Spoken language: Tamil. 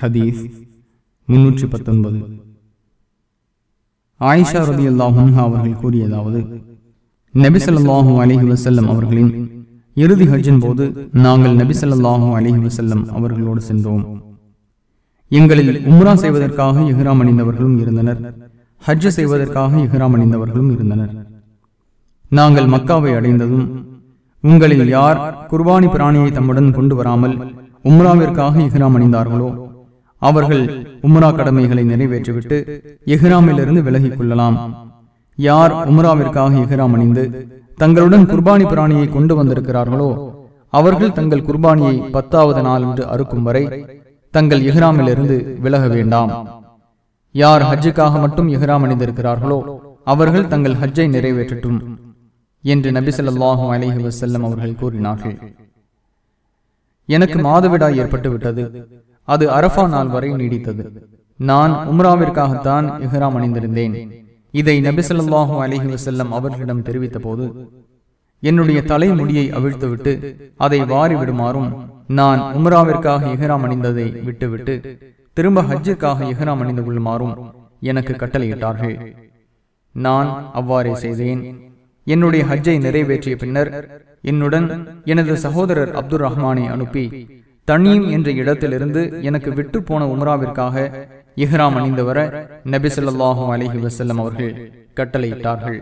ஹதீஸ் முன்னூற்றி பத்தொன்பது. ஆயிஷா ரதி அல்லாஹும் அவர்கள் கூறியதாவது நபிசல்லாஹூ அலிஹி வசல்லம் அவர்களின் இறுதி ஹஜ்ஜின் போது நாங்கள் நபிசல்லாஹூ அலிஹி வசல்லம் அவர்களோடு சென்றோம். எங்களில் உம்ரா செய்வதற்காக இஹ்ராம் அணிந்தவர்களும் இருந்தனர். ஹஜ் செய்வதற்காக இஹ்ராம் அணிந்தவர்களும் இருந்தனர். நாங்கள் மக்காவை அடைந்ததும் உங்களில் யார் குர்பானி பிராணியை தம்முடன் கொண்டு வராமல் உம்ராவிற்காக இஹ்ராம் அணிந்தார்களோ அவர்கள் உம்ரா கடமைகளை நிறைவேற்றிவிட்டு எஹ்ராமிலிருந்து விலகிக் கொள்ளலாம். யார் உம்ராவிற்காக எஹ்ராம் அணிந்து தங்களுடன் குர்பானி பிராணியை கொண்டு வந்திருக்கிறார்களோ அவர்கள் தங்கள் குர்பானியை பத்தாவது நாள் என்று அறுக்கும் வரை தங்கள் எஹ்ராமிலிருந்து விலக வேண்டாம். யார் ஹஜ்ஜுக்காக மட்டும் எஹ்ராம் அணிந்திருக்கிறார்களோ அவர்கள் தங்கள் ஹஜ்ஜை நிறைவேற்றட்டும் என்று நபி ஸல்லல்லாஹு அலைஹி வஸல்லம் அவர்கள் கூறினார்கள். எனக்கு மாதவிடாய் ஏற்பட்டு விட்டது அது அரஃபா நாள் வரை நீடித்தது. நான் உம்ராவிற்காகத்தான் இஹ்ராம் அணிந்திருந்தேன். இதை நபி ஸல்லல்லாஹு வசல்லம் அவர்களிடம் தெரிவித்த போது என்னுடைய தலைமுடியை அவிழ்த்துவிட்டு அதை வாரி விடுமாறும் நான் உம்ராவிற்காக இஹ்ராம் அணிந்ததை விட்டுவிட்டு திரும்ப ஹஜ்ஜிற்காக இஹ்ராம் அணிந்து கொள்ளுமாறும் எனக்கு கட்டளையிட்டார்கள். நான் அவ்வாறே செய்தேன். என்னுடைய ஹஜ்ஜை நிறைவேற்றிய பின்னர் என்னுடன் எனது சகோதரர் அப்துல் ரஹ்மானை அனுப்பி தனியும் என்ற இடத்திலிருந்து எனக்கு விட்டு போன உம்ராவிற்காக இஹ்ராம் அணிந்து வர நபிசல்லாஹும் ஸல்லல்லாஹு வசல்லம் அவர்கள் கட்டளையிட்டார்கள்.